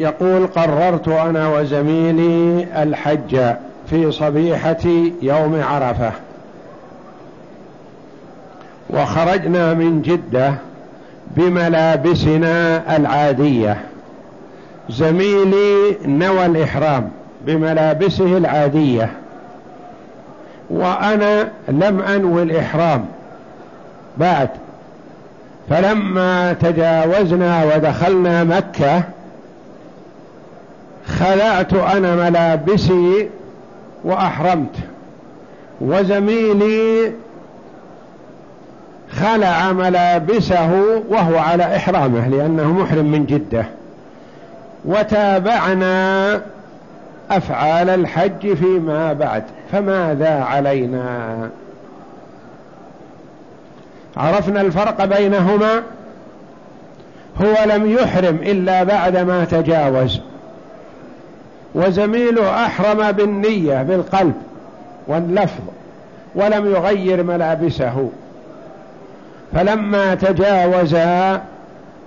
يقول قررت أنا وزميلي الحج في صبيحة يوم عرفة. وخرجنا من جدة بملابسنا العادية. زميلي نوى الإحرام بملابسه العادية. وأنا لم أنوي الإحرام. بعد. فلما تجاوزنا ودخلنا مكة خلعت أنا ملابسي وأحرمت وزميلي خلع ملابسه وهو على إحرامه لأنه محرم من جدة. وتابعنا أفعال الحج فيما بعد فماذا علينا؟ عرفنا الفرق بينهما؟ هو لم يحرم إلا بعدما تجاوز. وزميله أحرم بالنية بالقلب واللفظ ولم يغير ملابسه. فلما تجاوز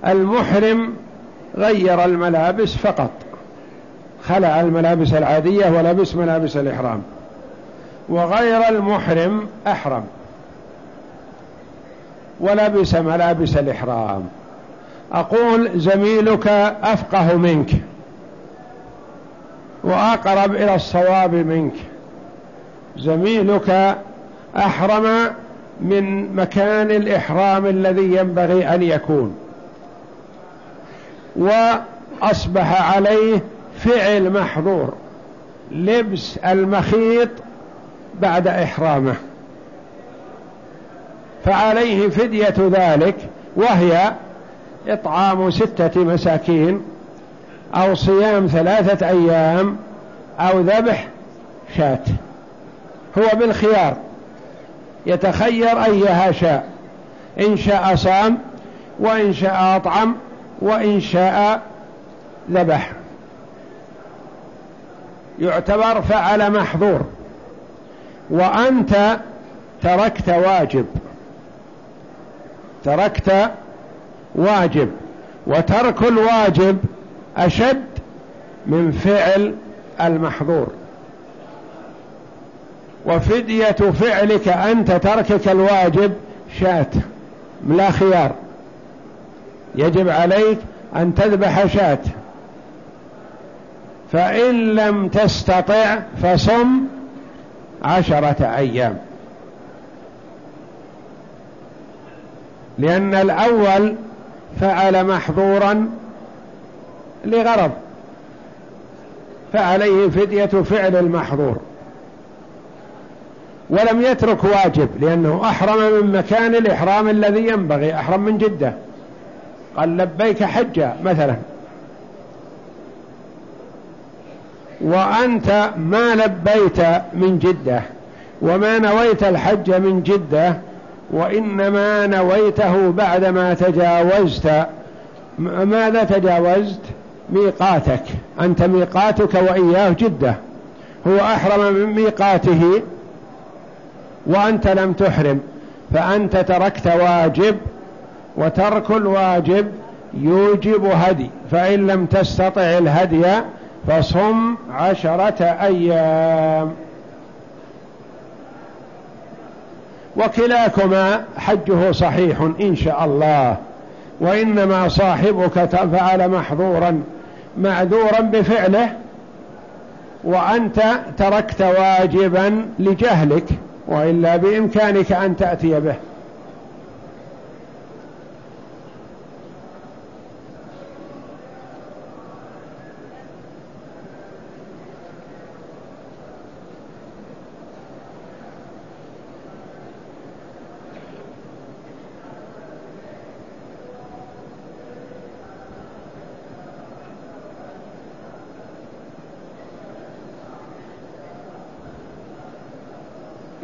المحرم غير الملابس فقط. خلع الملابس العادية ولبس ملابس الإحرام. وغير المحرم أحرم. ولبس ملابس الإحرام. أقول زميلك أفقه منك. وأقرب إلى الصواب منك. زميلك أحرم من مكان الإحرام الذي ينبغي أن يكون. وأصبح عليه فعل محظور لبس المخيط بعد إحرامه. فعليه فدية ذلك وهي إطعام ستة مساكين. أو صيام ثلاثة أيام أو ذبح شاة. هو بالخيار. يتخير أيها شاء. إن شاء صام وإن شاء أطعم وإن شاء ذبح. يعتبر فعل محظور. وأنت تركت واجب. تركت واجب. وترك الواجب أشد من فعل المحظور. وفدية فعلك أنت تركك الواجب شاة لا خيار. يجب عليك أن تذبح شاة. فإن لم تستطع فصم عشرة أيام. لأن الأول فعل محظورا لغرض فعليه فدية فعل المحظور. ولم يترك واجب لأنه أحرم من مكان الإحرام الذي ينبغي أحرم من جدة. قال لبيك حجة مثلا. وأنت ما لبيت من جدة وما نويت الحج من جدة وإنما نويته بعدما تجاوزت. ماذا تجاوزت؟ ميقاتك. أنت ميقاتك وإياه جدة. هو أحرم من ميقاته وأنت لم تحرم. فأنت تركت واجب وترك الواجب يوجب هدي. فإن لم تستطع الهدي فصم عشرة أيام. وكلاكما حجه صحيح إن شاء الله. وإنما صاحبك فعل محظورا. معذورا بفعله وأنت تركت واجبا لجهلك وإلا بإمكانك أن تأتي به.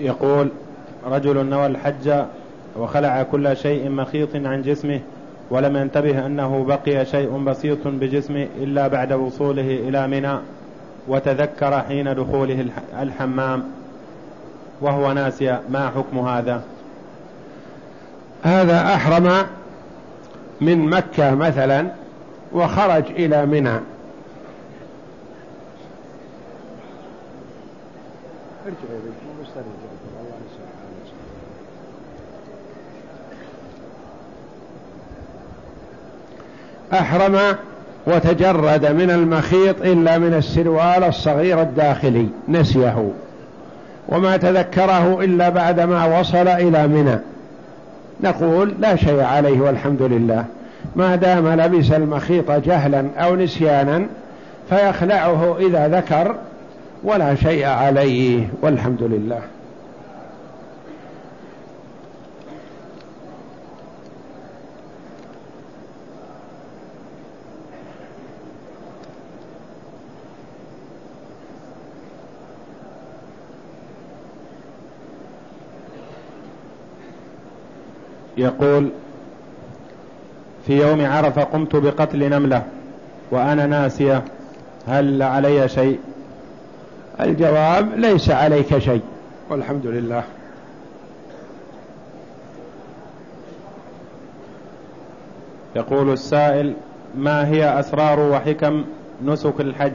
يقول رجل نوى الحج وخلع كل شيء مخيط عن جسمه ولم ينتبه أنه بقي شيء بسيط بجسمه إلا بعد وصوله إلى منى وتذكر حين دخوله الحمام وهو ناسي ما حكم هذا؟ هذا أحرم من مكة مثلا وخرج إلى منى. أرجع يا أحرم وتجرد من المخيط إلا من السروال الصغير الداخلي نسيه. وما تذكره إلا بعدما وصل إلى منى. نقول لا شيء عليه والحمد لله. ما دام لبس المخيط جهلا أو نسيانا فيخلعه إذا ذكر ولا شيء عليه والحمد لله. يقول في يوم عرفة قمت بقتل نملة وأنا ناسية هل علي شيء؟ الجواب ليس عليك شيء. والحمد لله. يقول السائل ما هي أسرار وحكم نسك الحج؟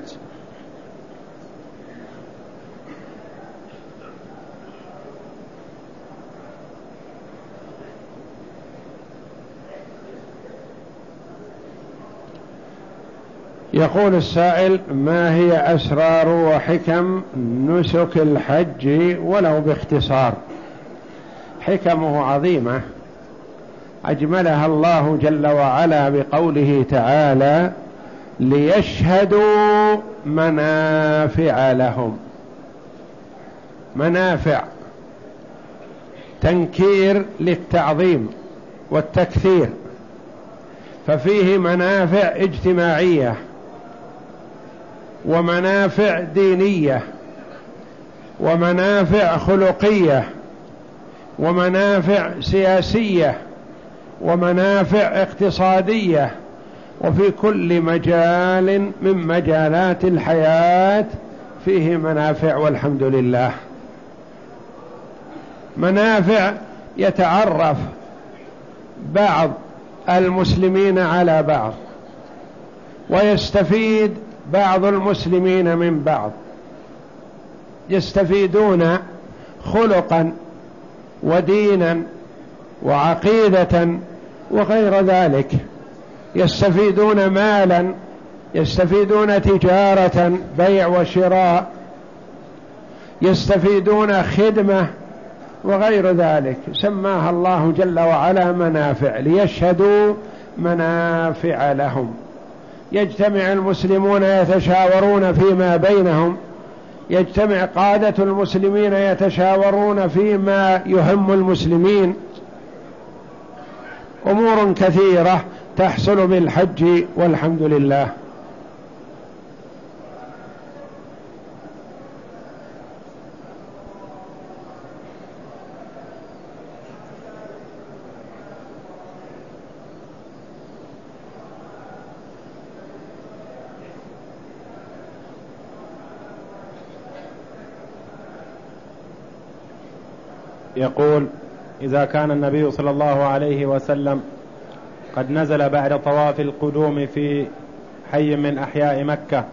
يقول السائل ما هي أسرار وحكم نسك الحج ولو باختصار؟ حكمه عظيمة. أجملها الله جل وعلا بقوله تعالى ليشهدوا منافع لهم. منافع تنكير للتعظيم والتكثير. ففيه منافع اجتماعية. ومنافع دينية ومنافع خلقية ومنافع سياسية ومنافع اقتصادية وفي كل مجال من مجالات الحياة فيه منافع والحمد لله. منافع يتعرف بعض المسلمين على بعض ويستفيد بعض المسلمين من بعض يستفيدون خلقا ودينا وعقيدة وغير ذلك. يستفيدون مالا يستفيدون تجارة بيع وشراء يستفيدون خدمة وغير ذلك. سماها الله جل وعلا منافع ليشهدوا منافع لهم. يجتمع المسلمون يتشاورون فيما بينهم. يجتمع قادة المسلمين يتشاورون فيما يهم المسلمين. أمور كثيرة تحصل بالحج والحمد لله. يقول إذا كان النبي صلى الله عليه وسلم قد نزل بعد طواف القدوم في حي من أحياء مكة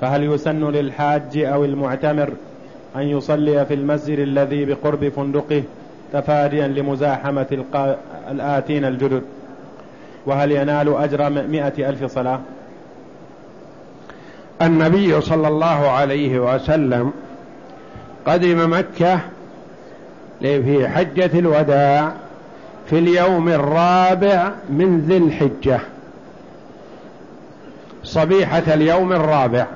فهل يسن للحاج أو المعتمر أن يصلي في المسجد الذي بقرب فندقه تفاديا لمزاحمة الآتين الجدد؟ وهل ينال أجر مئة ألف صلاة؟ النبي صلى الله عليه وسلم قدم مكة في حجة الوداع في اليوم الرابع من ذي الحجة. صبيحة اليوم الرابع.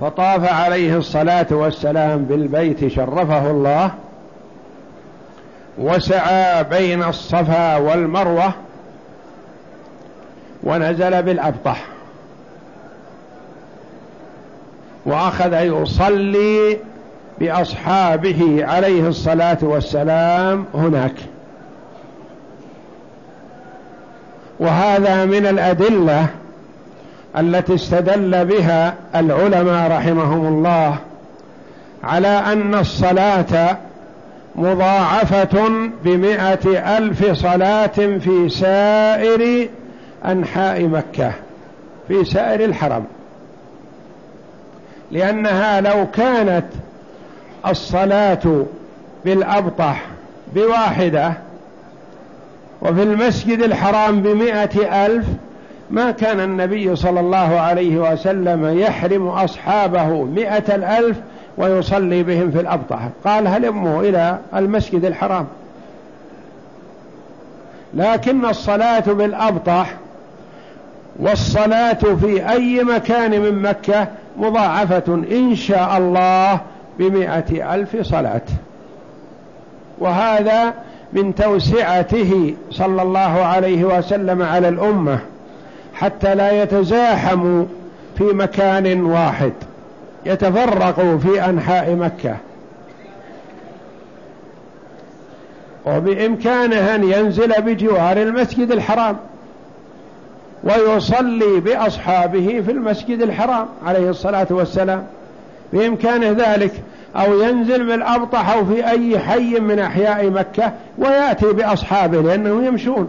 فطاف عليه الصلاة والسلام بالبيت شرفه الله وسعى بين الصفا والمروة ونزل بالأبطح. وأخذ يصلي بأصحابه عليه الصلاة والسلام هناك. وهذا من الأدلة التي استدل بها العلماء رحمهم الله على أن الصلاة مضاعفة بمئة ألف صلاة في سائر أنحاء مكة في سائر الحرم. لأنها لو كانت الصلاة بالأبطح بواحدة وفي المسجد الحرام بمائة ألف ما كان النبي صلى الله عليه وسلم يحرم أصحابه مئة الألف ويصلي بهم في الأبطح. قال هلموا إلى المسجد الحرام؟ لكن الصلاة بالأبطح والصلاة في أي مكان من مكة مضاعفة إن شاء الله بمئة ألف صلاة. وهذا من توسعته صلى الله عليه وسلم على الأمة حتى لا يتزاحموا في مكان واحد يتفرقوا في أنحاء مكة. وبإمكانه أن ينزل بجوار المسجد الحرام ويصلي بأصحابه في المسجد الحرام عليه الصلاة والسلام. بإمكانه ذلك أو ينزل بالأبطح أو في أي حي من أحياء مكة ويأتي بأصحابه لأنهم يمشون.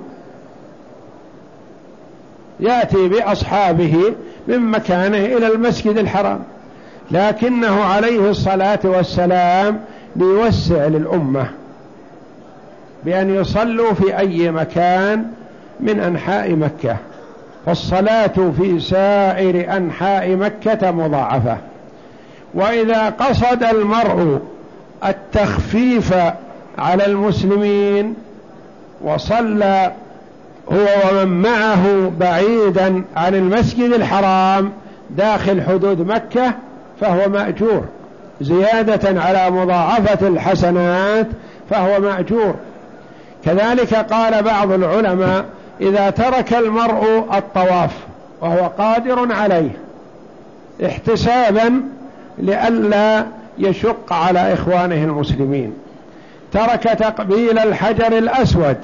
يأتي بأصحابه من مكانه إلى المسجد الحرام. لكنه عليه الصلاة والسلام ليوسع للأمة بأن يصلوا في أي مكان من أنحاء مكة. فالصلاة في سائر أنحاء مكة مضاعفة. وإذا قصد المرء التخفيف على المسلمين وصلى هو ومن معه بعيدا عن المسجد الحرام داخل حدود مكة فهو مأجور. زيادة على مضاعفة الحسنات فهو مأجور. كذلك قال بعض العلماء إذا ترك المرء الطواف وهو قادر عليه احتسابا لئلا يشق على إخوانه المسلمين. ترك تقبيل الحجر الأسود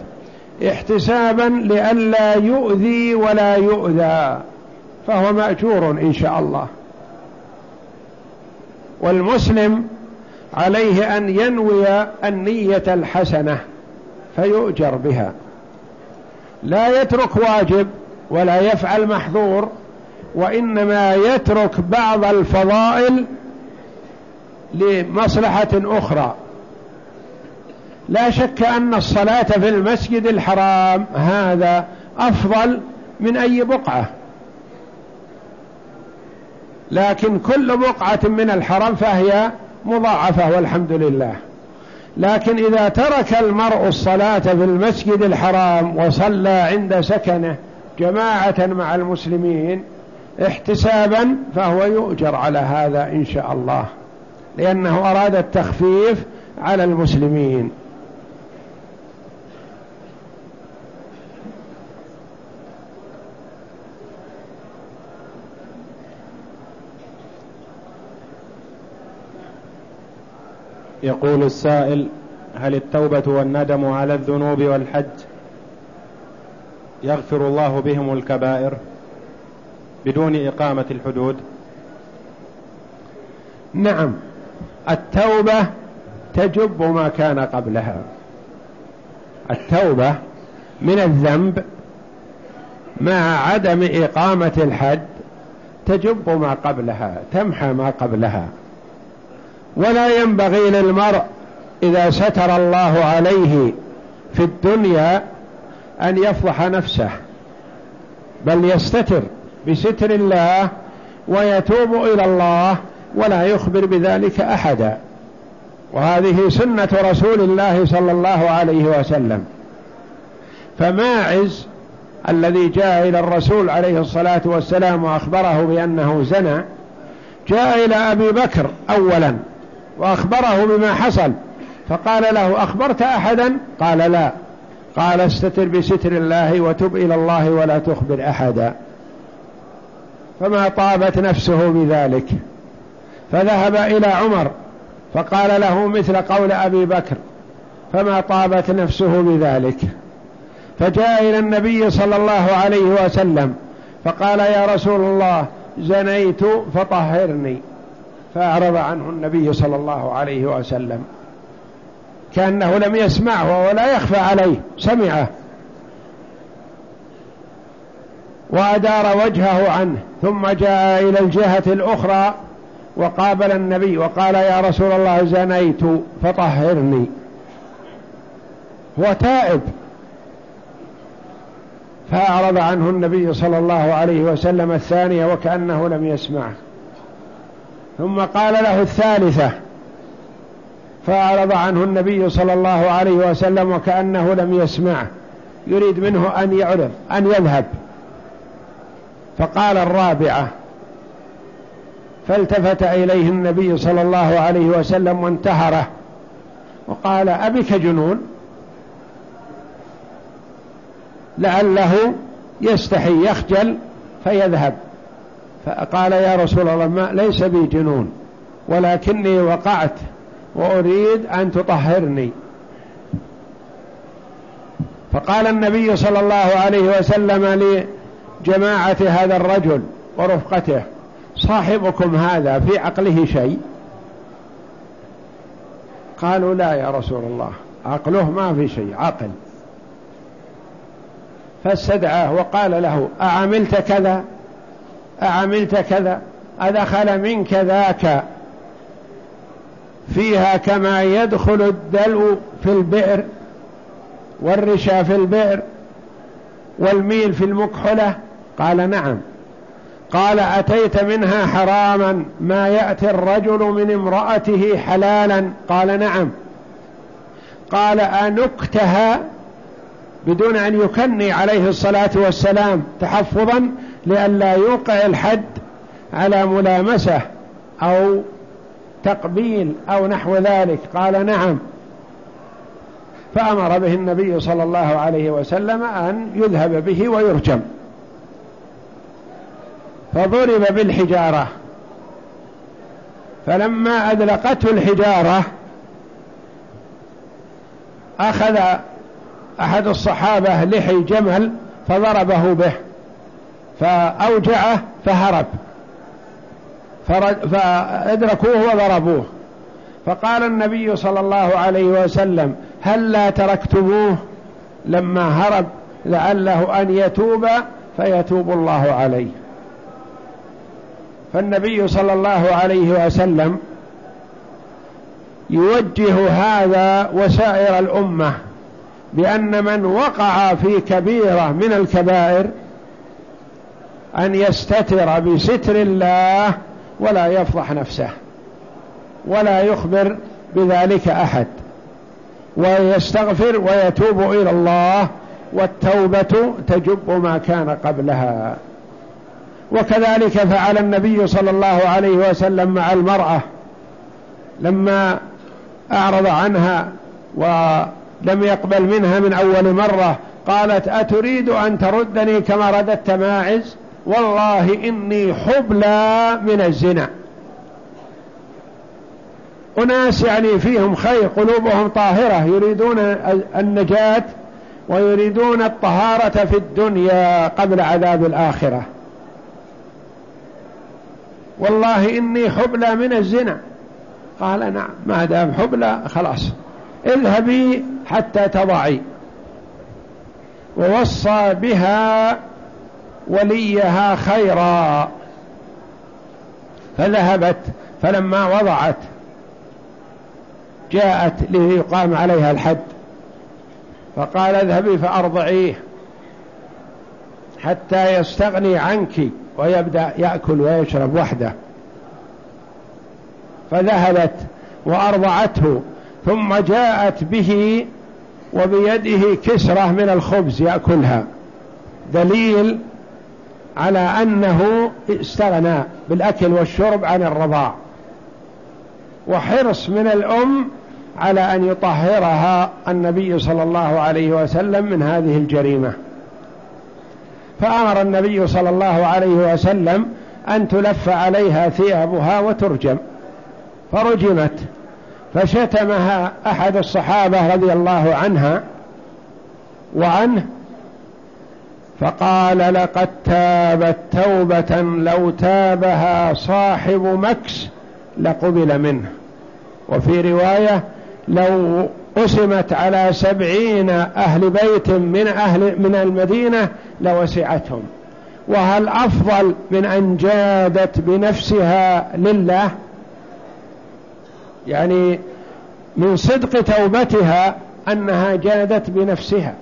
احتسابا لئلا يؤذي ولا يؤذى فهو مأجور إن شاء الله. والمسلم عليه أن ينوي النية الحسنة فيؤجر بها. لا يترك واجب ولا يفعل محظور وإنما يترك بعض الفضائل لمصلحة أخرى. لا شك أن الصلاة في المسجد الحرام هذا أفضل من أي بقعة. لكن كل بقعة من الحرم فهي مضاعفة والحمد لله. لكن إذا ترك المرء الصلاة في المسجد الحرام وصلى عند سكنه جماعة مع المسلمين احتسابا فهو يؤجر على هذا إن شاء الله. لأنه أراد التخفيف على المسلمين. يقول السائل هل التوبة والندم على الذنوب والحج يغفر الله بهم الكبائر بدون إقامة الحدود؟ نعم. التوبة تجب ما كان قبلها. التوبة من الذنب مع عدم إقامة الحد تجب ما قبلها تمحى ما قبلها. ولا ينبغي للمرء إذا ستر الله عليه في الدنيا أن يفضح نفسه بل يستتر بستر الله ويتوب إلى الله ولا يخبر بذلك أحدا. وهذه سنة رسول الله صلى الله عليه وسلم. فماعز الذي جاء إلى الرسول عليه الصلاة والسلام وأخبره بأنه زنى جاء إلى أبي بكر أولا وأخبره بما حصل. فقال له أخبرت أحدا؟ قال لا. قال استتر بستر الله وتب إلى الله ولا تخبر أحدا. فما طابت نفسه بذلك. فذهب إلى عمر فقال له مثل قول أبي بكر فما طابت نفسه بذلك. فجاء إلى النبي صلى الله عليه وسلم فقال يا رسول الله زنيت فطهرني. فأعرض عنه النبي صلى الله عليه وسلم. كأنه لم يسمعه ولا يخفى عليه سمعه. وأدار وجهه عنه ثم جاء إلى الجهة الأخرى وقابل النبي وقال يا رسول الله زنيت فطهرني. هو تائب. فأعرض عنه النبي صلى الله عليه وسلم الثانية وكأنه لم يسمعه. ثم قال له الثالثة. فأعرض عنه النبي صلى الله عليه وسلم وكأنه لم يسمعه. يريد منه أن يعرض أن يذهب. فقال الرابعة. فالتفت إليه النبي صلى الله عليه وسلم وانتهره وقال أبك جنون؟ لعله يستحي يخجل فيذهب. فقال يا رسول الله ما ليس بي جنون ولكني وقعت وأريد أن تطهرني. فقال النبي صلى الله عليه وسلم لجماعة هذا الرجل ورفقته صاحبكم هذا في عقله شيء؟ قالوا لا يا رسول الله عقله ما في شيء عقل. فاستدعاه وقال له أعملت كذا؟ أعملت كذا؟ أدخل منك ذاك. فيها كما يدخل الدلو في البئر والرشا في البئر والميل في المكحلة قال نعم. قال أتيت منها حراما ما يأتي الرجل من امرأته حلالا قال نعم قال أنكتها بدون أن يكني عليه الصلاة والسلام تحفظا لئلا يوقع الحد على ملامسة أو تقبيل أو نحو ذلك قال نعم فأمر به النبي صلى الله عليه وسلم أن يذهب به ويرجم فضرب بالحجارة. فلما أدلقته الحجارة أخذ أحد الصحابة لحي جمل فضربه به فأوجعه فهرب. فأدركوه وضربوه. فقال النبي صلى الله عليه وسلم هل لا تركتموه؟ لما هرب لعله أن يتوب فيتوب الله عليه. فالنبي صلى الله عليه وسلم يوجه هذا وسائر الأمة بأن من وقع في كبيرة من الكبائر أن يستتر بستر الله ولا يفضح نفسه ولا يخبر بذلك أحد ويستغفر ويتوب إلى الله والتوبة تجب ما كان قبلها. وكذلك فعل النبي صلى الله عليه وسلم مع المرأة لما أعرض عنها ولم يقبل منها من أول مرة قالت أتريد أن تردني كما رددت ماعز؟ والله إني حبلى من الزنا. أناس يعني فيهم خير قلوبهم طاهرة يريدون النجاة ويريدون الطهارة في الدنيا قبل عذاب الآخرة. والله إني حبلى من الزنا. قال نعم ما دام حبلى خلاص. اذهبي حتى تضعي. ووصى بها وليها خيرا. فذهبت فلما وضعت جاءت ليقام عليها الحد. فقال اذهبي فأرضعيه حتى يستغني عنك. ويبدأ يأكل ويشرب وحده. فذهبت وأرضعته ثم جاءت به وبيده كسرة من الخبز يأكلها. دليل على أنه استغنى بالأكل والشرب عن الرضاع. وحرص من الأم على أن يطهرها النبي صلى الله عليه وسلم من هذه الجريمة. فأمر النبي صلى الله عليه وسلم أن تلف عليها ثيابها وترجم. فرجمت. فشتمها أحد الصحابة رضي الله عنها وعنه فقال لقد تابت توبة لو تابها صاحب مكس لقبل منه. وفي رواية لو قسمت على سبعين أهل بيت من أهل من المدينة لوسعتهم. وهل أفضل من أن جادت بنفسها لله؟ يعني من صدق توبتها أنها جادت بنفسها.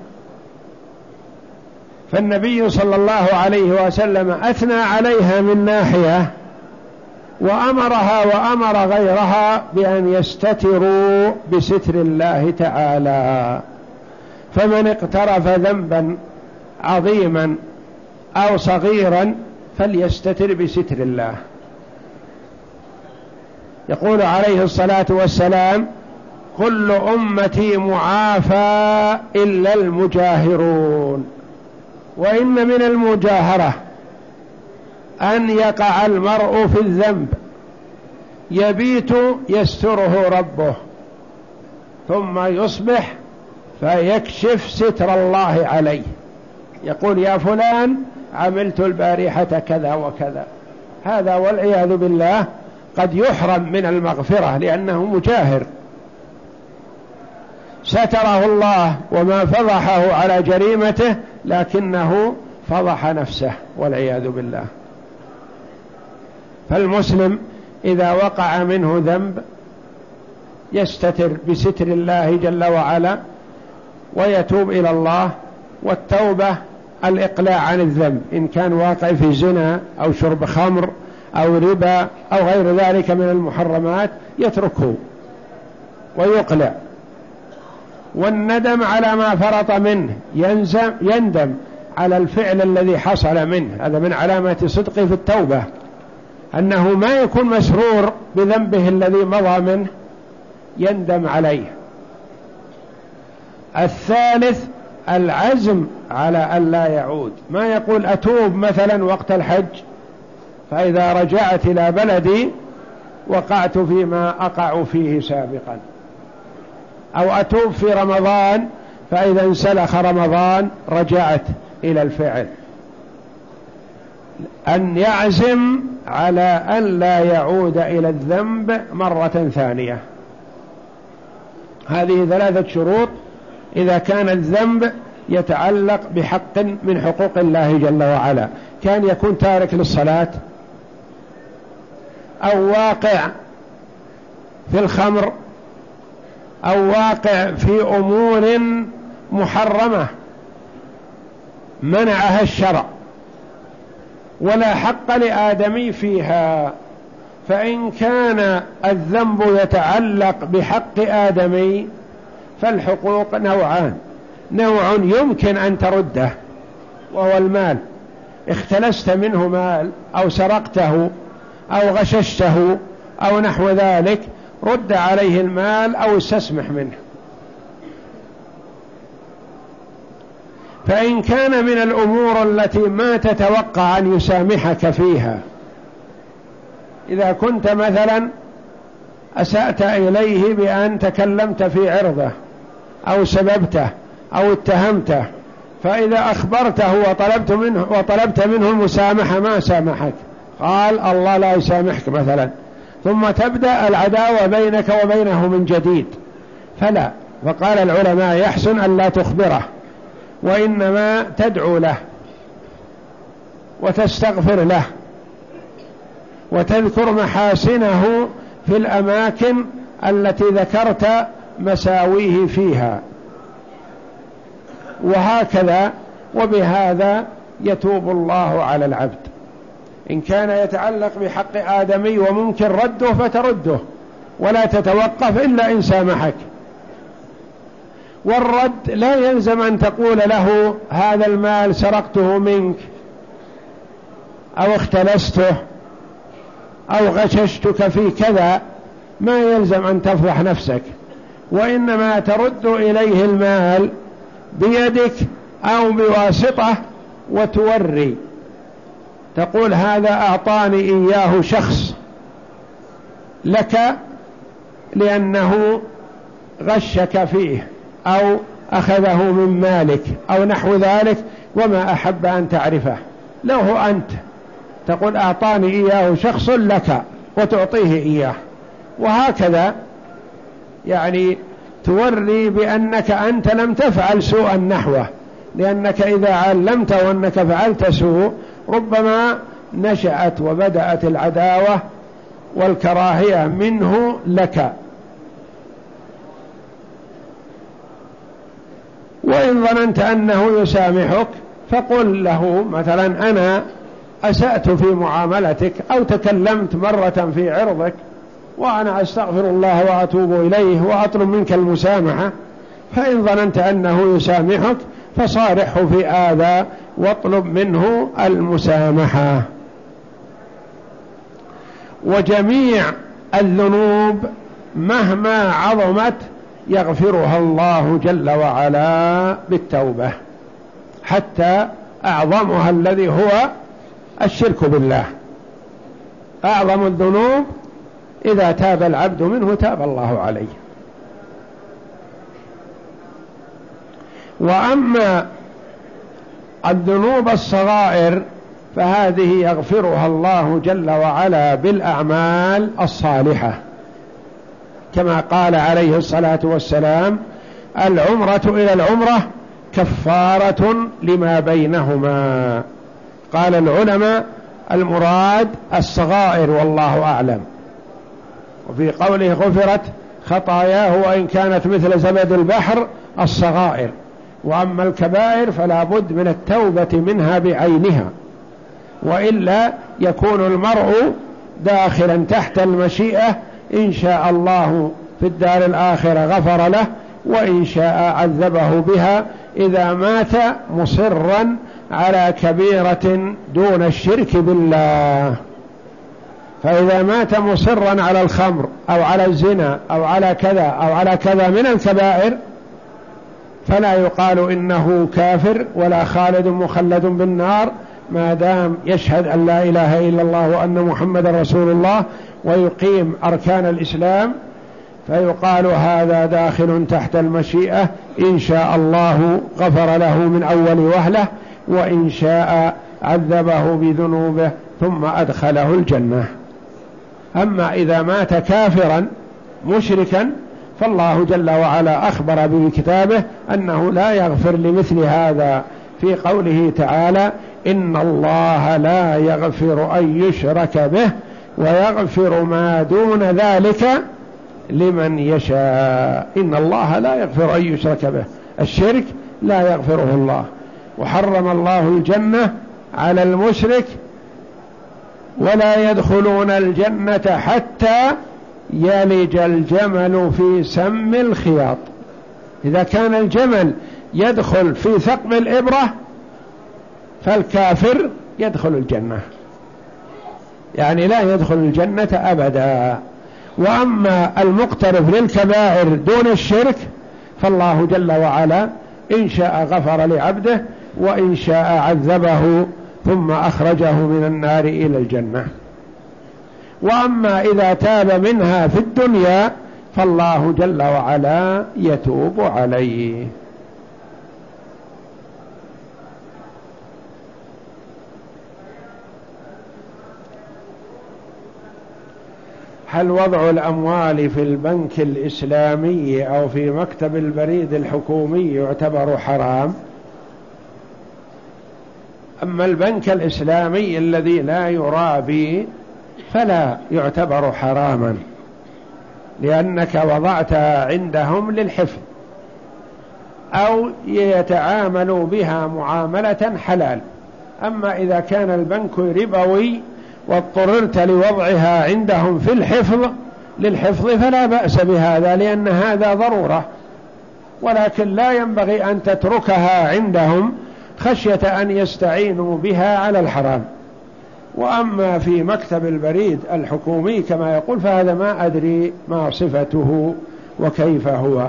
فالنبي صلى الله عليه وسلم أثنى عليها من ناحية وأمرها وأمر غيرها بأن يستتروا بستر الله تعالى. فمن اقترف ذنبا عظيما أو صغيرا فليستتر بستر الله. يقول عليه الصلاة والسلام كل أمتي معافى إلا المجاهرون. وإن من المجاهرة أن يقع المرء في الذنب. يبيت يستره ربه ثم يصبح فيكشف ستر الله عليه. يقول يا فلان عملت البارحة كذا وكذا. هذا والعياذ بالله قد يحرم من المغفرة لأنه مجاهر. ستره الله وما فضحه على جريمته لكنه فضح نفسه والعياذ بالله. فالمسلم إذا وقع منه ذنب يستتر بستر الله جل وعلا ويتوب إلى الله والتوبة الإقلاع عن الذنب إن كان واقع في زنا أو شرب خمر أو ربا أو غير ذلك من المحرمات يتركه ويقلع. والندم على ما فرط منه ينزم يندم على الفعل الذي حصل منه هذا من علامة صدقه في التوبة. أنه ما يكون مسرور بذنبه الذي مضى منه يندم عليه. الثالث العزم على أن لا يعود. ما يقول أتوب مثلا وقت الحج؟ فإذا رجعت إلى بلدي وقعت فيما أقع فيه سابقا. أو أتوب في رمضان فإذا انسلخ رمضان رجعت إلى الفعل. أن يعزم على أن لا يعود إلى الذنب مرة ثانية. هذه ثلاثة شروط إذا كان الذنب يتعلق بحق من حقوق الله جل وعلا. كان يكون تارك للصلاة أو واقع في الخمر أو واقع في أمور محرمة منعها الشرع. ولا حق لآدمي فيها. فإن كان الذنب يتعلق بحق آدمي فالحقوق نوعان. نوع يمكن أن ترده وهو المال. اختلست منه مال أو سرقته أو غششته أو نحو ذلك رد عليه المال أو استسمح منه. فإن كان من الأمور التي ما تتوقع أن يسامحك فيها. إذا كنت مثلا أسأت إليه بأن تكلمت في عرضه أو سببته أو اتهمته فإذا أخبرته وطلبت منه, وطلبت منه المسامحة ما سامحك؟ قال الله لا يسامحك مثلا. ثم تبدأ العداوة بينك وبينه من جديد. فلا. فقال العلماء يحسن أن لا تخبره. وإنما تدعو له وتستغفر له وتذكر محاسنه في الأماكن التي ذكرت مساويه فيها. وهكذا وبهذا يتوب الله على العبد. إن كان يتعلق بحق آدمي وممكن رده فترده ولا تتوقف إلا إن سامحك. والرد لا يلزم أن تقول له هذا المال سرقته منك أو اختلسته أو غششتك في كذا ما يلزم أن تفضح نفسك. وإنما ترد إليه المال بيدك أو بواسطة وتوري. تقول هذا أعطاني إياه شخص لك لأنه غشك فيه. أو أخذه من مالك أو نحو ذلك وما أحب أن تعرفه. له أنت. تقول أعطاني إياه شخص لك وتعطيه إياه. وهكذا يعني توري بأنك أنت لم تفعل سوءا نحوه. لأنك إذا علمته أنك فعلت سوء ربما نشأت وبدأت العداوة والكراهية منه لك. وإن ظننت أنه يسامحك فقل له مثلا أنا أسأت في معاملتك أو تكلمت مرة في عرضك وأنا أستغفر الله وأتوب إليه وأطلب منك المسامحة. فإن ظننت أنه يسامحك فصارحه في هذا واطلب منه المسامحة. وجميع الذنوب مهما عظمت يغفرها الله جل وعلا بالتوبة حتى أعظمها الذي هو الشرك بالله. أعظم الذنوب إذا تاب العبد منه تاب الله عليه. وأما الذنوب الصغائر فهذه يغفرها الله جل وعلا بالأعمال الصالحة. كما قال عليه الصلاة والسلام العمرة إلى العمرة كفارة لما بينهما. قال العلماء المراد الصغائر والله أعلم. وفي قوله غفرت خطاياه وإن كانت مثل زبد البحر الصغائر. وأما الكبائر فلا بد من التوبة منها بعينها. وإلا يكون المرء داخلا تحت المشيئة إن شاء الله في الدار الآخرة غفر له وإن شاء عذبه بها. إذا مات مصرا على كبيرة دون الشرك بالله. فإذا مات مصرا على الخمر أو على الزنا أو على كذا أو على كذا من الكبائر فلا يقال إنه كافر ولا خالد مخلد بالنار. ما دام يشهد أن لا إله إلا الله وأن محمد رسول الله ويقيم أركان الإسلام فيقال هذا داخل تحت المشيئة إن شاء الله غفر له من أول وهلة وإن شاء عذبه بذنوبه ثم أدخله الجنة. أما إذا مات كافرا مشركا فالله جل وعلا أخبر بكتابه أنه لا يغفر لمثل هذا في قوله تعالى إن الله لا يغفر أن يشرك به ويغفر ما دون ذلك لمن يشاء. إن الله لا يغفر أن يشرك به. الشرك لا يغفره الله. وحرم الله الجنة على المشرك ولا يدخلون الجنة حتى يلج الجمل في سم الخياط. إذا كان الجمل يدخل في ثقب الإبرة فالكافر يدخل الجنة. يعني لا يدخل الجنة أبدا. وأما المقترف للكبائر دون الشرك فالله جل وعلا إن شاء غفر لعبده وإن شاء عذبه ثم أخرجه من النار إلى الجنة. وأما إذا تاب منها في الدنيا فالله جل وعلا يتوب عليه. هل وضع الأموال في البنك الإسلامي أو في مكتب البريد الحكومي يعتبر حرام؟ أما البنك الإسلامي الذي لا يرابي فلا يعتبر حراما لأنك وضعتها عندهم للحفظ أو يتعاملوا بها معاملة حلال. أما إذا كان البنك ربوي واضطررت لوضعها عندهم في الحفظ للحفظ فلا بأس بهذا لأن هذا ضرورة. ولكن لا ينبغي أن تتركها عندهم خشية أن يستعينوا بها على الحرام. وأما في مكتب البريد الحكومي كما يقول فهذا ما أدري ما صفته وكيف هو.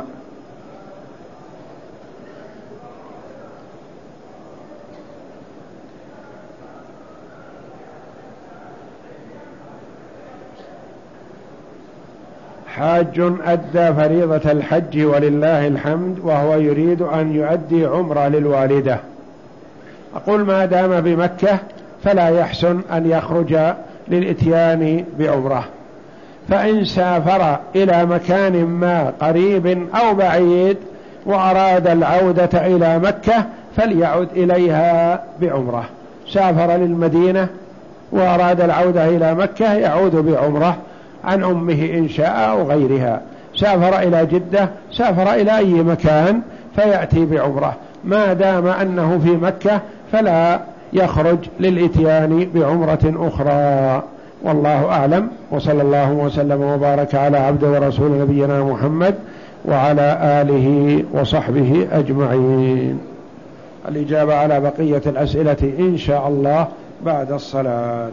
حاج أدى فريضة الحج ولله الحمد وهو يريد أن يؤدي عمرة للوالدة. أقول ما دام بمكة فلا يحسن أن يخرج للإتيان بعمرة. فإن سافر إلى مكان ما قريب أو بعيد وأراد العودة إلى مكة فليعد إليها بعمرة. سافر للمدينة وأراد العودة إلى مكة يعود بعمرة. عن أمه إن شاء أو غيرها. سافر إلى جدة سافر إلى أي مكان فيأتي بعمرة. ما دام أنه في مكة فلا يخرج للإتيان بعمرة أخرى. والله أعلم. وصلى الله وسلم وبارك على عبد ورسول نبينا محمد وعلى آله وصحبه أجمعين. الإجابة على بقية الأسئلة إن شاء الله بعد الصلاة.